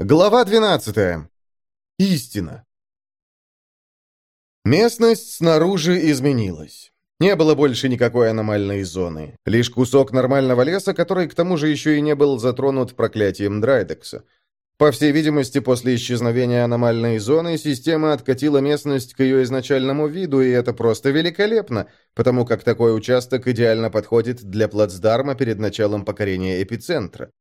Глава 12. Истина. Местность снаружи изменилась. Не было больше никакой аномальной зоны. Лишь кусок нормального леса, который к тому же еще и не был затронут проклятием Драйдекса. По всей видимости, после исчезновения аномальной зоны система откатила местность к ее изначальному виду, и это просто великолепно, потому как такой участок идеально подходит для плацдарма перед началом покорения эпицентра.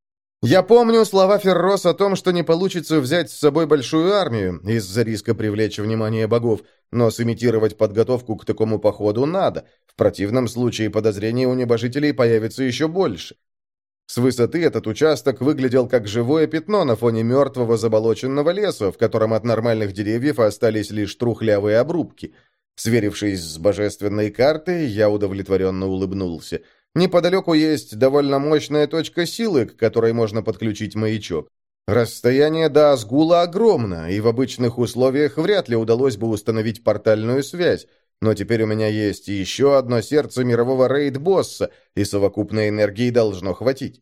Я помню слова Феррос о том, что не получится взять с собой большую армию из-за риска привлечь внимание богов, но сымитировать подготовку к такому походу надо. В противном случае подозрений у небожителей появится еще больше. С высоты этот участок выглядел как живое пятно на фоне мертвого заболоченного леса, в котором от нормальных деревьев остались лишь трухлявые обрубки. Сверившись с божественной картой, я удовлетворенно улыбнулся – Неподалеку есть довольно мощная точка силы, к которой можно подключить маячок. Расстояние до Азгула огромно, и в обычных условиях вряд ли удалось бы установить портальную связь, но теперь у меня есть еще одно сердце мирового рейд-босса, и совокупной энергии должно хватить.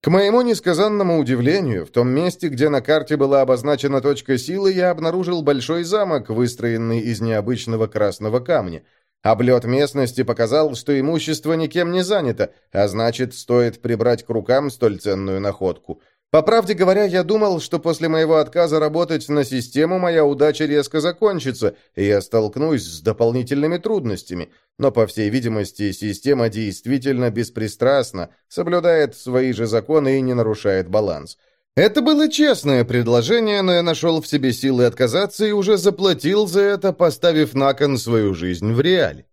К моему несказанному удивлению, в том месте, где на карте была обозначена точка силы, я обнаружил большой замок, выстроенный из необычного красного камня – Облет местности показал, что имущество никем не занято, а значит, стоит прибрать к рукам столь ценную находку. По правде говоря, я думал, что после моего отказа работать на систему моя удача резко закончится, и я столкнусь с дополнительными трудностями. Но, по всей видимости, система действительно беспристрастна, соблюдает свои же законы и не нарушает баланс. Это было честное предложение, но я нашел в себе силы отказаться и уже заплатил за это, поставив на кон свою жизнь в реале.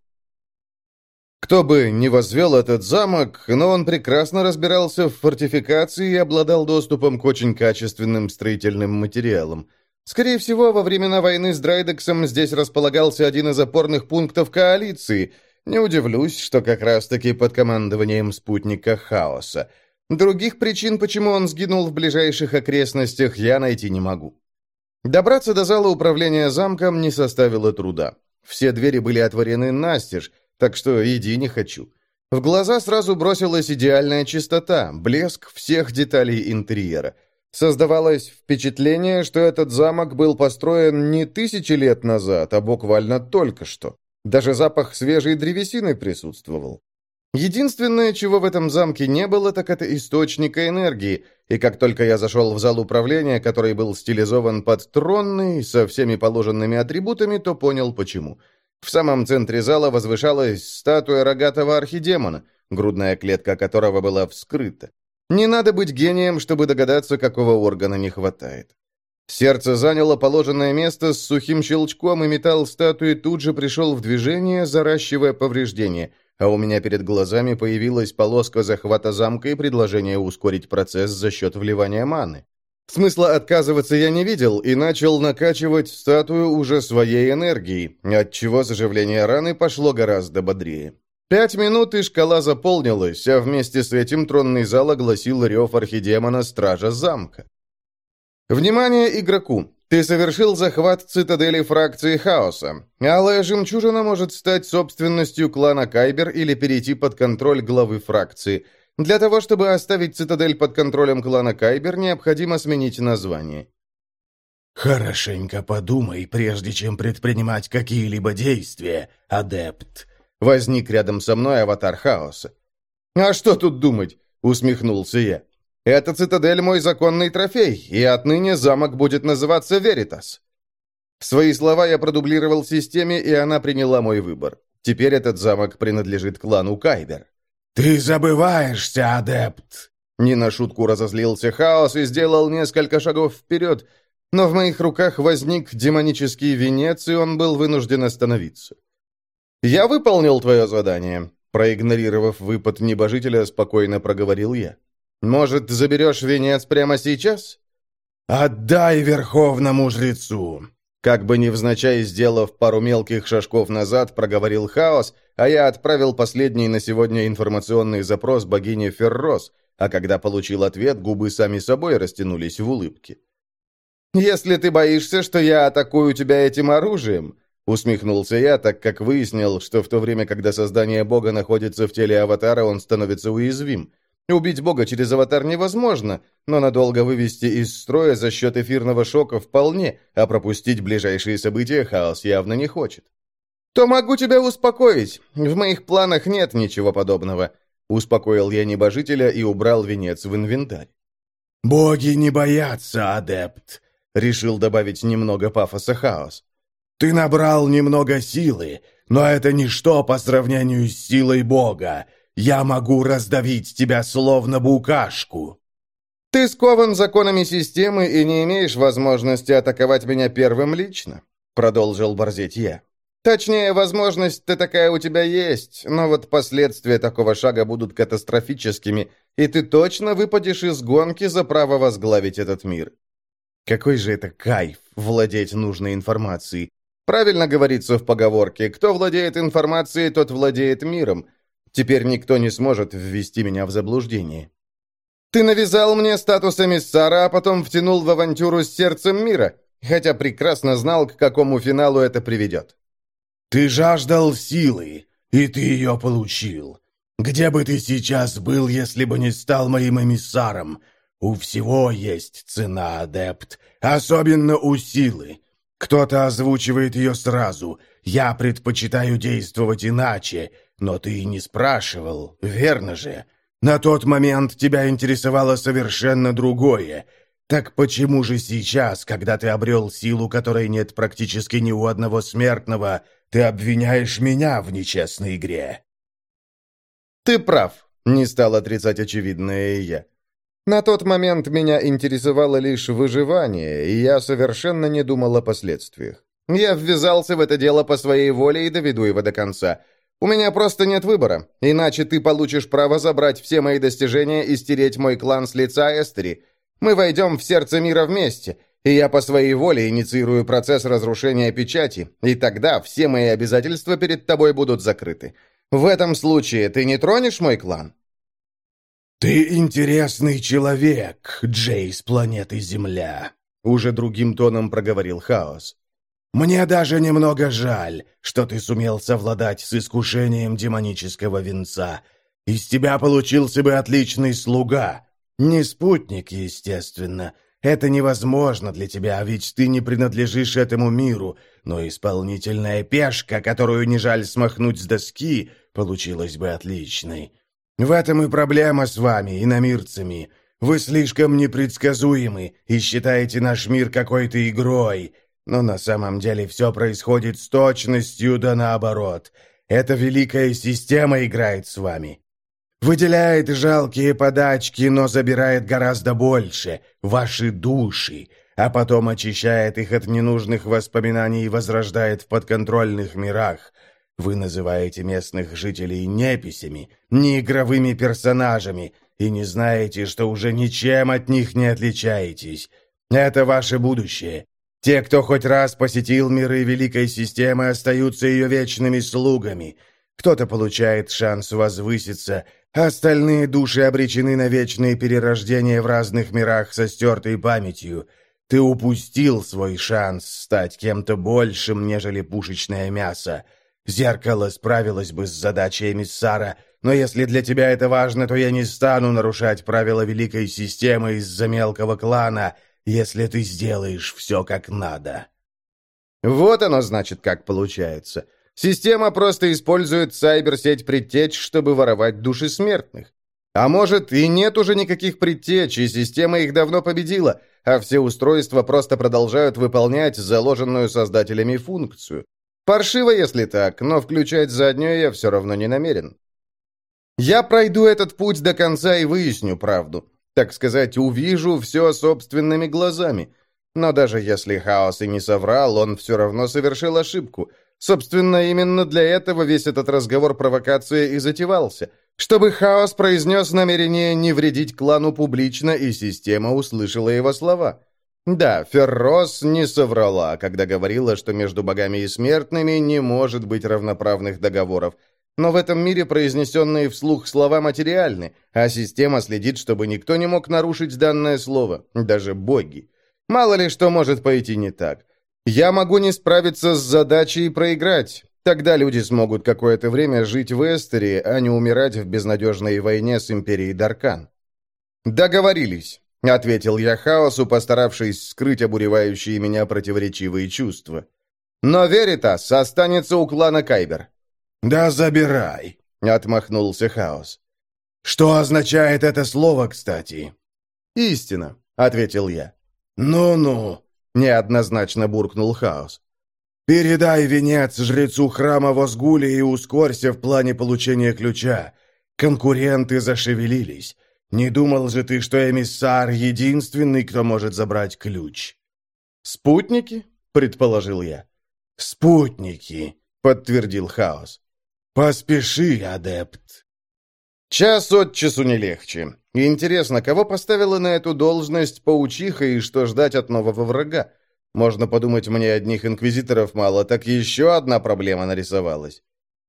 Кто бы ни возвел этот замок, но он прекрасно разбирался в фортификации и обладал доступом к очень качественным строительным материалам. Скорее всего, во времена войны с Драйдексом здесь располагался один из опорных пунктов коалиции. Не удивлюсь, что как раз-таки под командованием спутника Хаоса – Других причин, почему он сгинул в ближайших окрестностях, я найти не могу. Добраться до зала управления замком не составило труда. Все двери были отворены настежь, так что иди не хочу. В глаза сразу бросилась идеальная чистота, блеск всех деталей интерьера. Создавалось впечатление, что этот замок был построен не тысячи лет назад, а буквально только что. Даже запах свежей древесины присутствовал. Единственное, чего в этом замке не было, так это источника энергии, и как только я зашел в зал управления, который был стилизован под тронный, со всеми положенными атрибутами, то понял почему. В самом центре зала возвышалась статуя рогатого архидемона, грудная клетка которого была вскрыта. Не надо быть гением, чтобы догадаться, какого органа не хватает. Сердце заняло положенное место с сухим щелчком, и металл статуи тут же пришел в движение, заращивая повреждения – а у меня перед глазами появилась полоска захвата замка и предложение ускорить процесс за счет вливания маны. Смысла отказываться я не видел и начал накачивать статую уже своей энергией, отчего заживление раны пошло гораздо бодрее. Пять минут, и шкала заполнилась, а вместе с этим тронный зал огласил рев архидемона Стража замка. Внимание игроку! Ты совершил захват цитадели фракции Хаоса. Алая жемчужина может стать собственностью клана Кайбер или перейти под контроль главы фракции. Для того, чтобы оставить цитадель под контролем клана Кайбер, необходимо сменить название. «Хорошенько подумай, прежде чем предпринимать какие-либо действия, адепт», Возник рядом со мной аватар хаоса. «А что тут думать?» — усмехнулся я. Эта цитадель мой законный трофей, и отныне замок будет называться Веритас. Свои слова я продублировал в системе, и она приняла мой выбор. Теперь этот замок принадлежит клану Кайбер. «Ты забываешься, адепт!» Не на шутку разозлился Хаос и сделал несколько шагов вперед, но в моих руках возник демонический венец, и он был вынужден остановиться. «Я выполнил твое задание», — проигнорировав выпад небожителя, спокойно проговорил я. Может, заберешь венец прямо сейчас?» «Отдай верховному жрецу!» Как бы невзначай сделав пару мелких шажков назад, проговорил Хаос, а я отправил последний на сегодня информационный запрос богине Феррос, а когда получил ответ, губы сами собой растянулись в улыбке. «Если ты боишься, что я атакую тебя этим оружием», усмехнулся я, так как выяснил, что в то время, когда создание бога находится в теле аватара, он становится уязвим. Убить бога через аватар невозможно, но надолго вывести из строя за счет эфирного шока вполне, а пропустить ближайшие события хаос явно не хочет. «То могу тебя успокоить. В моих планах нет ничего подобного», — успокоил я небожителя и убрал венец в инвентарь. «Боги не боятся, адепт», — решил добавить немного пафоса хаос. «Ты набрал немного силы, но это ничто по сравнению с силой Бога. Я могу раздавить тебя словно букашку». «Ты скован законами системы и не имеешь возможности атаковать меня первым лично», — продолжил борзеть я. «Точнее, возможность-то такая у тебя есть, но вот последствия такого шага будут катастрофическими, и ты точно выпадешь из гонки за право возглавить этот мир». Какой же это кайф владеть нужной информацией. Правильно говорится в поговорке «Кто владеет информацией, тот владеет миром». Теперь никто не сможет ввести меня в заблуждение. Ты навязал мне статус эмиссара, а потом втянул в авантюру с сердцем мира, хотя прекрасно знал, к какому финалу это приведет. Ты жаждал силы, и ты ее получил. Где бы ты сейчас был, если бы не стал моим эмиссаром? У всего есть цена, адепт, особенно у силы. Кто-то озвучивает ее сразу. Я предпочитаю действовать иначе, но ты не спрашивал, верно же? На тот момент тебя интересовало совершенно другое. Так почему же сейчас, когда ты обрел силу, которой нет практически ни у одного смертного, ты обвиняешь меня в нечестной игре?» «Ты прав», — не стал отрицать очевидное и я. На тот момент меня интересовало лишь выживание, и я совершенно не думал о последствиях. Я ввязался в это дело по своей воле и доведу его до конца. У меня просто нет выбора, иначе ты получишь право забрать все мои достижения и стереть мой клан с лица Эстери. Мы войдем в сердце мира вместе, и я по своей воле инициирую процесс разрушения печати, и тогда все мои обязательства перед тобой будут закрыты. В этом случае ты не тронешь мой клан?» «Ты интересный человек, Джей с планеты Земля», — уже другим тоном проговорил Хаос. Мне даже немного жаль, что ты сумел совладать с искушением демонического венца. Из тебя получился бы отличный слуга. Не спутник, естественно. Это невозможно для тебя, ведь ты не принадлежишь этому миру, но исполнительная пешка, которую не жаль смахнуть с доски, получилась бы отличной. В этом и проблема с вами, иномирцами. Вы слишком непредсказуемы и считаете наш мир какой-то игрой, но на самом деле все происходит с точностью да наоборот. Эта великая система играет с вами. Выделяет жалкие подачки, но забирает гораздо больше – ваши души, а потом очищает их от ненужных воспоминаний и возрождает в подконтрольных мирах. Вы называете местных жителей неписями, неигровыми персонажами, и не знаете, что уже ничем от них не отличаетесь. Это ваше будущее, те, кто хоть раз посетил миры Великой Системы, остаются ее вечными слугами. Кто-то получает шанс возвыситься, остальные души обречены на вечные перерождения в разных мирах со стертой памятью. Ты упустил свой шанс стать кем-то большим, нежели пушечное мясо. Зеркало справилось бы с задачей эмиссара, но если для тебя это важно, то я не стану нарушать правила Великой Системы из-за мелкого клана — если ты сделаешь все как надо». Вот оно, значит, как получается. Система просто использует сайберсеть предтеч, чтобы воровать души смертных. А может, и нет уже никаких предтеч, и система их давно победила, а все устройства просто продолжают выполнять заложенную создателями функцию. Паршиво, если так, но включать заднюю я все равно не намерен. Я пройду этот путь до конца и выясню правду так сказать, увижу все собственными глазами. Но даже если Хаос и не соврал, он все равно совершил ошибку. Собственно, именно для этого весь этот разговор провокация и затевался. Чтобы Хаос произнес намерение не вредить клану публично, и система услышала его слова. Да, Феррос не соврала, когда говорила, что между богами и смертными не может быть равноправных договоров – но в этом мире произнесенные вслух слова материальны, а система следит, чтобы никто не мог нарушить данное слово, даже боги. Мало ли что может пойти не так. Я могу не справиться с задачей и проиграть. Тогда люди смогут какое-то время жить в Эстере, а не умирать в безнадежной войне с Империей Даркан. «Договорились», — ответил я хаосу, постаравшись скрыть обуревающие меня противоречивые чувства. «Но Веритас останется у клана Кайбер». «Да забирай», — отмахнулся хаос. «Что означает это слово, кстати?» «Истина», — ответил я. «Ну-ну», — неоднозначно буркнул хаос. «Передай венец жрецу храма Возгули и ускорься в плане получения ключа. Конкуренты зашевелились. Не думал же ты, что эмиссар — единственный, кто может забрать ключ?» «Спутники?» — предположил я. «Спутники», — подтвердил Хаос. «Поспеши, адепт». Час от часу не легче. Интересно, кого поставила на эту должность паучиха и что ждать от нового врага? Можно подумать, мне одних инквизиторов мало, так еще одна проблема нарисовалась.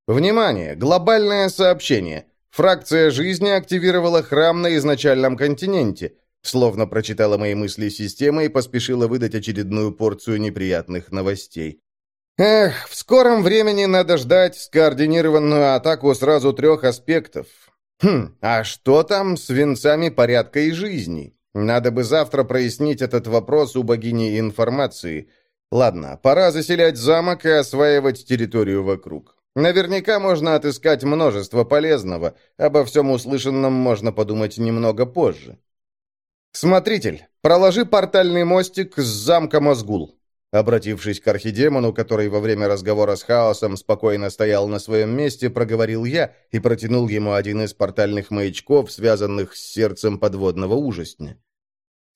Внимание! Глобальное сообщение. Фракция жизни активировала храм на изначальном континенте. Словно прочитала мои мысли система и поспешила выдать очередную порцию неприятных новостей. Эх, в скором времени надо ждать скоординированную атаку сразу трех аспектов. Хм, а что там с венцами порядка и жизни? Надо бы завтра прояснить этот вопрос у богини информации. Ладно, пора заселять замок и осваивать территорию вокруг. Наверняка можно отыскать множество полезного. Обо всем услышанном можно подумать немного позже. «Смотритель, проложи портальный мостик с замком Озгул». Обратившись к архидемону, который во время разговора с хаосом спокойно стоял на своем месте, проговорил я и протянул ему один из портальных маячков, связанных с сердцем подводного ужасня.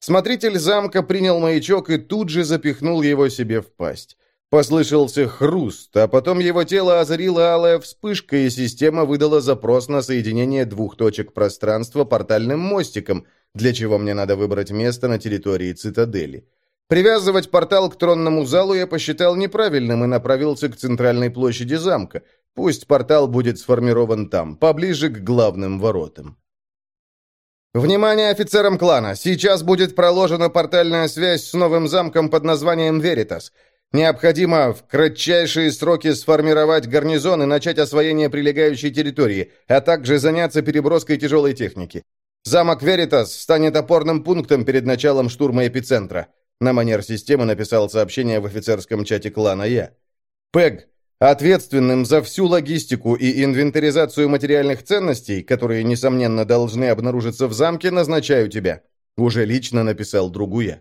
Смотритель замка принял маячок и тут же запихнул его себе в пасть. Послышался хруст, а потом его тело озарила алая вспышка, и система выдала запрос на соединение двух точек пространства портальным мостиком, для чего мне надо выбрать место на территории цитадели. Привязывать портал к тронному залу я посчитал неправильным и направился к центральной площади замка. Пусть портал будет сформирован там, поближе к главным воротам. «Внимание офицерам клана! Сейчас будет проложена портальная связь с новым замком под названием Веритас. Необходимо в кратчайшие сроки сформировать гарнизон и начать освоение прилегающей территории, а также заняться переброской тяжелой техники. Замок Веритас станет опорным пунктом перед началом штурма эпицентра. На манер системы написал сообщение в офицерском чате клана я. «Пэг, ответственным за всю логистику и инвентаризацию материальных ценностей, которые, несомненно, должны обнаружиться в замке, назначаю тебя». Уже лично написал другу я.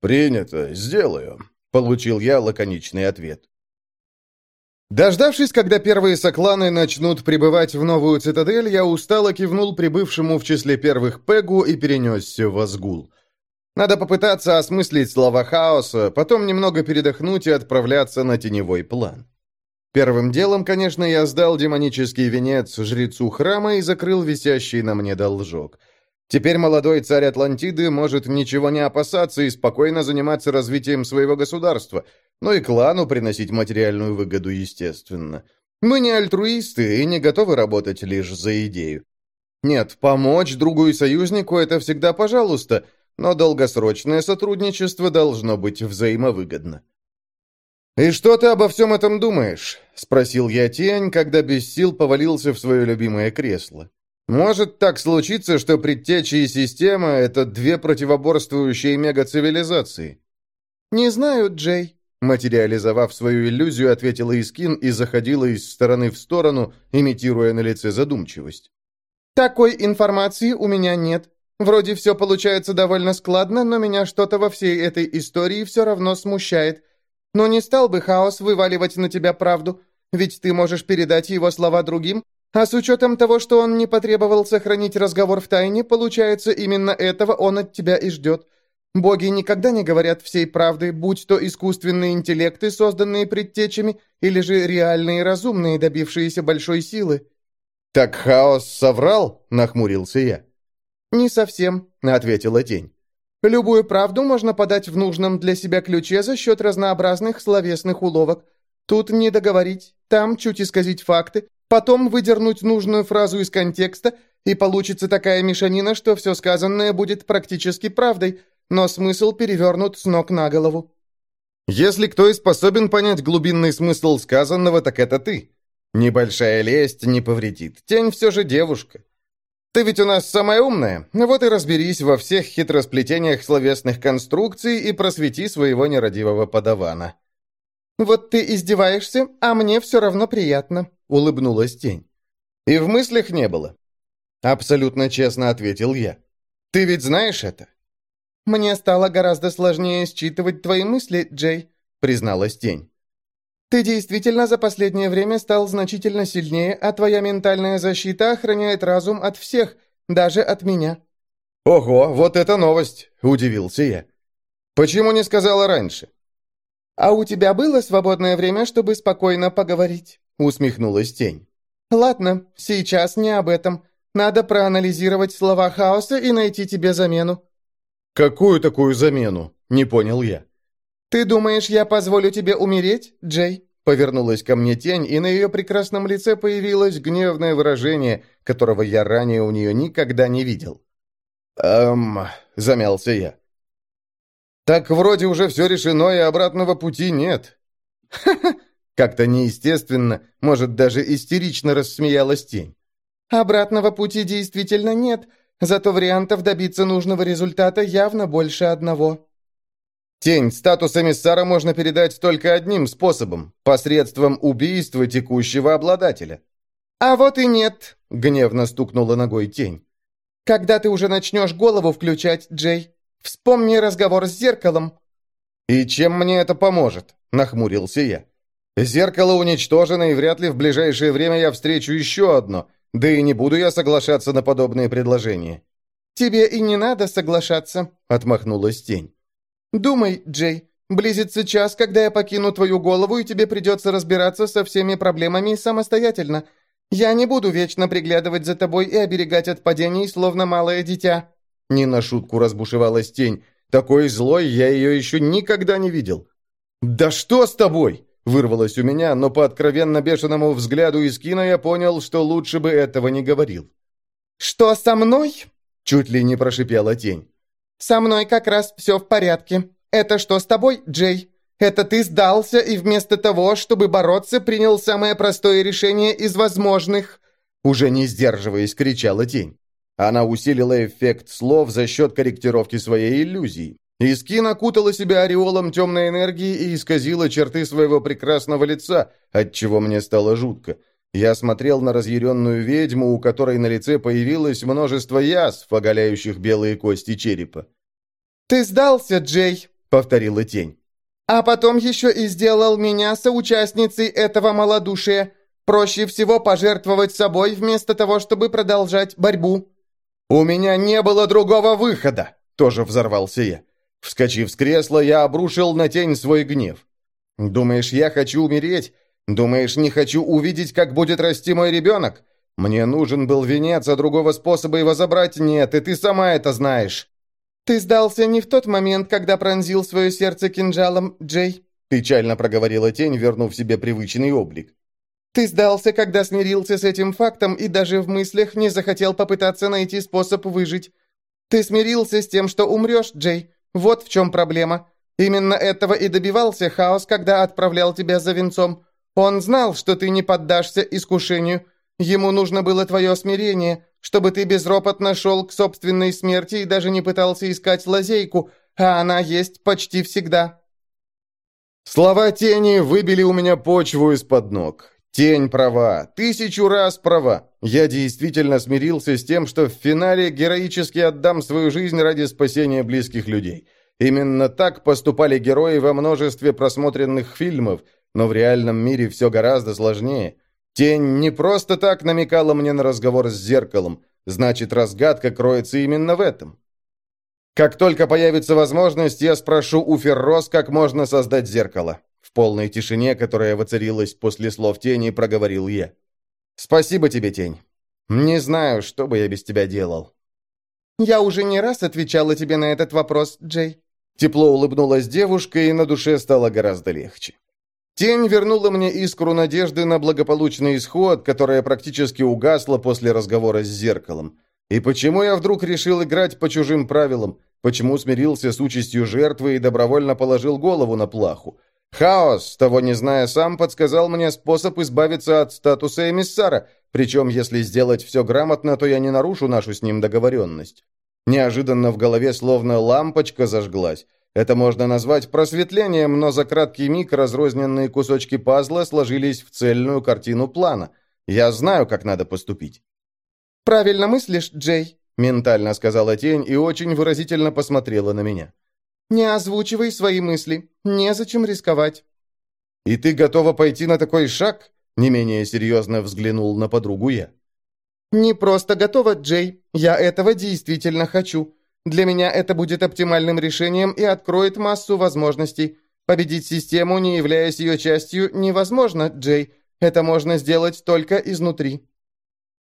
«Принято, сделаю», — получил я лаконичный ответ. Дождавшись, когда первые сокланы начнут прибывать в новую цитадель, я устало кивнул прибывшему в числе первых Пегу и перенесся в Азгул. Надо попытаться осмыслить слова хаоса, потом немного передохнуть и отправляться на теневой план. Первым делом, конечно, я сдал демонический венец жрецу храма и закрыл висящий на мне должок. Теперь молодой царь Атлантиды может ничего не опасаться и спокойно заниматься развитием своего государства, но и клану приносить материальную выгоду, естественно. Мы не альтруисты и не готовы работать лишь за идею. Нет, помочь другу и союзнику – это всегда пожалуйста – но долгосрочное сотрудничество должно быть взаимовыгодно. «И что ты обо всем этом думаешь?» — спросил я тень, когда без сил повалился в свое любимое кресло. «Может так случиться, что предтечи и система — это две противоборствующие мегацивилизации?» «Не знаю, Джей», — материализовав свою иллюзию, ответила Искин и заходила из стороны в сторону, имитируя на лице задумчивость. «Такой информации у меня нет. Вроде все получается довольно складно, но меня что-то во всей этой истории все равно смущает. Но не стал бы Хаос вываливать на тебя правду, ведь ты можешь передать его слова другим, а с учетом того, что он не потребовал сохранить разговор в тайне, получается, именно этого он от тебя и ждет. Боги никогда не говорят всей правды, будь то искусственные интеллекты, созданные предтечами, или же реальные разумные, добившиеся большой силы». «Так Хаос соврал?» — нахмурился я. «Не совсем», — ответила тень. «Любую правду можно подать в нужном для себя ключе за счет разнообразных словесных уловок. Тут не договорить, там чуть исказить факты, потом выдернуть нужную фразу из контекста, и получится такая мешанина, что все сказанное будет практически правдой, но смысл перевернут с ног на голову». Если кто и способен понять глубинный смысл сказанного, так это ты. Небольшая лесть не повредит. Тень все же девушка. Ты ведь у нас самая умная, вот и разберись во всех хитросплетениях словесных конструкций и просвети своего нерадивого подавана». «Вот ты издеваешься, а мне все равно приятно», — улыбнулась тень. «И в мыслях не было». Абсолютно честно ответил я. «Ты ведь знаешь это?» «Мне стало гораздо сложнее считывать твои мысли, Джей», — призналась тень. «Ты действительно за последнее время стал значительно сильнее, а твоя ментальная защита охраняет разум от всех, даже от меня». «Ого, вот это новость!» — удивился я. «Почему не сказала раньше?» «А у тебя было свободное время, чтобы спокойно поговорить?» — усмехнулась тень. «Ладно, сейчас не об этом. Надо проанализировать слова хаоса и найти тебе замену». «Какую такую замену?» — не понял я. «Ты думаешь, я позволю тебе умереть, Джей?» Повернулась ко мне тень, и на ее прекрасном лице появилось гневное выражение, которого я ранее у нее никогда не видел. «Эм...» — замялся я. Так вроде уже все решено, и обратного пути нет. Ха-ха! Как-то неестественно, может, даже истерично рассмеялась тень. Обратного пути действительно нет, зато вариантов добиться нужного результата явно больше одного. Тень, статус эмиссара можно передать только одним способом, посредством убийства текущего обладателя. «А вот и нет», — гневно стукнула ногой тень. «Когда ты уже начнешь голову включать, Джей?» Вспомни разговор с зеркалом». «И чем мне это поможет?» – нахмурился я. «Зеркало уничтожено, и вряд ли в ближайшее время я встречу еще одно, да и не буду я соглашаться на подобные предложения». «Тебе и не надо соглашаться», — отмахнулась тень. «Думай, Джей, близится час, когда я покину твою голову, и тебе придется разбираться со всеми проблемами самостоятельно. Я не буду вечно приглядывать за тобой и оберегать от падений, словно малое дитя». Не на шутку разбушевалась тень. Такой злой я ее еще никогда не видел. «Да что с тобой?» Вырвалось у меня, но по откровенно бешеному взгляду из кино я понял, что лучше бы этого не говорил. «Что со мной?» Чуть ли не прошипела тень. «Со мной как раз все в порядке. Это что с тобой, Джей? Это ты сдался и вместо того, чтобы бороться, принял самое простое решение из возможных?» Уже не сдерживаясь, кричала тень. Она усилила эффект слов за счет корректировки своей иллюзии. Искин окутала себя ореолом темной энергии и исказила черты своего прекрасного лица, отчего мне стало жутко. Я смотрел на разъяренную ведьму, у которой на лице появилось множество язв, оголяющих белые кости черепа. «Ты сдался, Джей», — повторила тень. «А потом еще и сделал меня соучастницей этого малодушия. Проще всего пожертвовать собой вместо того, чтобы продолжать борьбу». «У меня не было другого выхода!» — тоже взорвался я. Вскочив с кресла, я обрушил на тень свой гнев. «Думаешь, я хочу умереть? Думаешь, не хочу увидеть, как будет расти мой ребенок? Мне нужен был венец, а другого способа его забрать нет, и ты сама это знаешь». «Ты сдался не в тот момент, когда пронзил свое сердце кинжалом, Джей», печально проговорила тень, вернув себе привычный облик. Ты сдался, когда смирился с этим фактом и даже в мыслях не захотел попытаться найти способ выжить. Ты смирился с тем, что умрешь, Джей. Вот в чем проблема. Именно этого и добивался Хаос, когда отправлял тебя за венцом. Он знал, что ты не поддашься искушению. Ему нужно было твое смирение, чтобы ты безропотно шел к собственной смерти и даже не пытался искать лазейку, а она есть почти всегда». Слова тени выбили у меня почву из-под ног. Тень права, тысячу раз права. Я действительно смирился с тем, что в финале героически отдам свою жизнь ради спасения близких людей. Именно так поступали герои во множестве просмотренных фильмов, но в реальном мире все гораздо сложнее. Тень не просто так намекала мне на разговор с зеркалом, значит, разгадка кроется именно в этом. Как только появится возможность, я спрошу у Феррос, как можно создать зеркало. В полной тишине, которая воцарилась после слов тени, проговорил я. «Спасибо тебе, тень. Не знаю, что бы я без тебя делал». «Я уже не раз отвечала тебе на этот вопрос, Джей». Тепло улыбнулась девушка, и на душе стало гораздо легче. Тень вернула мне искру надежды на благополучный исход, которая практически угасла после разговора с зеркалом. И почему я вдруг решил играть по чужим правилам? Почему смирился с участью жертвы и добровольно положил голову на плаху? Хаос, того не зная сам, подсказал мне способ избавиться от статуса эмиссара, причем если сделать все грамотно, то я не нарушу нашу с ним договоренность. Неожиданно в голове словно лампочка зажглась. Это можно назвать просветлением, но за краткий миг разрозненные кусочки пазла сложились в цельную картину плана. Я знаю, как надо поступить. «Правильно мыслишь, Джей», — ментально сказала тень и очень выразительно посмотрела на меня. «Не озвучивай свои мысли. Незачем рисковать». «И ты готова пойти на такой шаг?» — не менее серьезно взглянул на подругу я. «Не просто готова, Джей. Я этого действительно хочу. Для меня это будет оптимальным решением и откроет массу возможностей. Победить систему, не являясь ее частью, невозможно, Джей. Это можно сделать только изнутри».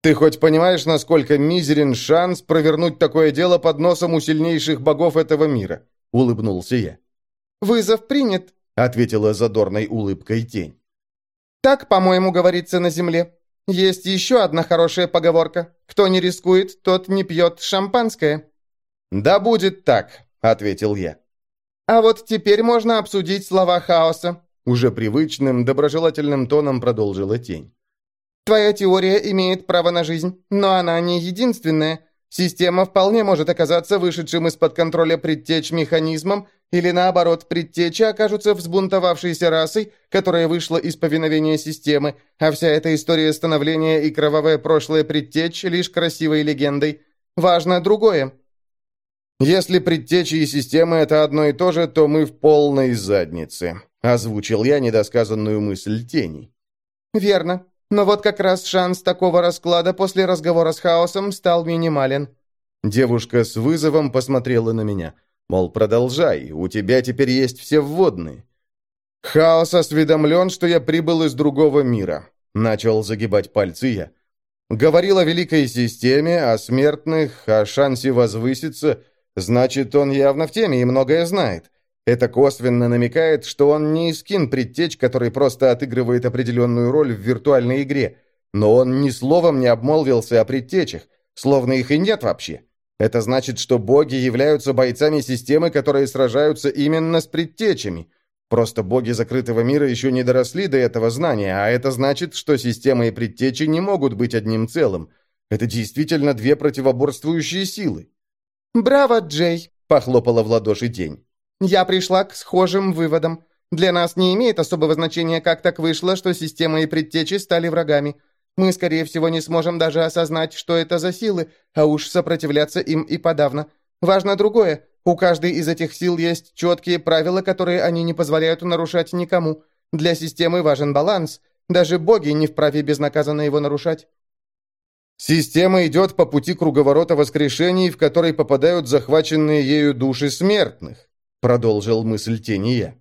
«Ты хоть понимаешь, насколько мизерен шанс провернуть такое дело под носом у сильнейших богов этого мира?» — улыбнулся я. «Вызов принят», — ответила задорной улыбкой тень. «Так, по-моему, говорится на земле. Есть еще одна хорошая поговорка. Кто не рискует, тот не пьет шампанское». «Да будет так», — ответил я. «А вот теперь можно обсудить слова хаоса», — уже привычным, доброжелательным тоном продолжила тень. «Твоя теория имеет право на жизнь, но она не единственная. Система вполне может оказаться вышедшим из-под контроля предтеч механизмом, или наоборот, предтечи окажутся взбунтовавшейся расой, которая вышла из повиновения системы, а вся эта история становления и кровавое прошлое предтеч лишь красивой легендой. Важно другое. «Если предтечи и системы — это одно и то же, то мы в полной заднице», — озвучил я недосказанную мысль теней. «Верно. Но вот как раз шанс такого расклада после разговора с хаосом стал минимален». Девушка с вызовом посмотрела на меня. Мол, продолжай, у тебя теперь есть все вводные. Хаос осведомлен, что я прибыл из другого мира. Начал загибать пальцы я. Говорил о великой системе, о смертных, о шансе возвыситься. Значит, он явно в теме и многое знает. Это косвенно намекает, что он не искин предтеч, который просто отыгрывает определенную роль в виртуальной игре, но он ни словом не обмолвился о предтечах, словно их и нет вообще. Это значит, что боги являются бойцами системы, которые сражаются именно с предтечами. Просто боги закрытого мира еще не доросли до этого знания, а это значит, что система и предтечи не могут быть одним целым. Это действительно две противоборствующие силы. «Браво, Джей!» — похлопала в ладоши тень. Я пришла к схожим выводам. Для нас не имеет особого значения, как так вышло, что система и предтечи стали врагами. Мы, скорее всего, не сможем даже осознать, что это за силы, а уж сопротивляться им и подавно. Важно другое. У каждой из этих сил есть четкие правила, которые они не позволяют нарушать никому. Для системы важен баланс. Даже боги не вправе безнаказанно его нарушать. Система идет по пути круговорота воскрешений, в который попадают захваченные ею души смертных продолжил мысль тени я.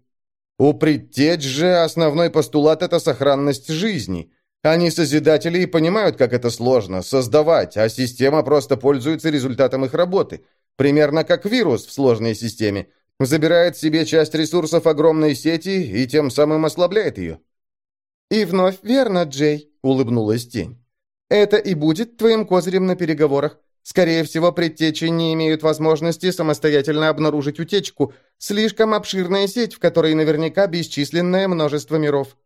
У предтеч же основной постулат – это сохранность жизни. Они созидатели и понимают, как это сложно – создавать, а система просто пользуется результатом их работы. Примерно как вирус в сложной системе. Забирает себе часть ресурсов огромной сети и тем самым ослабляет ее. «И вновь верно, Джей», – улыбнулась тень. «Это и будет твоим козырем на переговорах. Скорее всего, предтечи не имеют возможности самостоятельно обнаружить утечку. Слишком обширная сеть, в которой наверняка бесчисленное множество миров.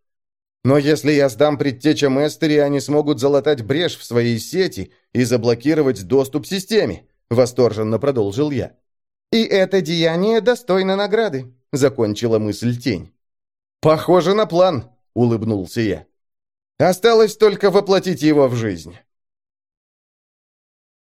Но если я сдам предтечам Эстери, они смогут залатать брешь в своей сети и заблокировать доступ к системе, восторженно продолжил я. И это деяние достойно награды, закончила мысль тень. Похоже на план, улыбнулся я. Осталось только воплотить его в жизнь.